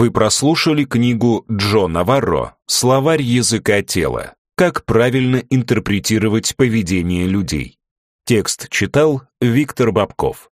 Вы прослушали книгу Джо Наварро «Словарь языка тела. Как правильно интерпретировать поведение людей». Текст читал Виктор Бабков.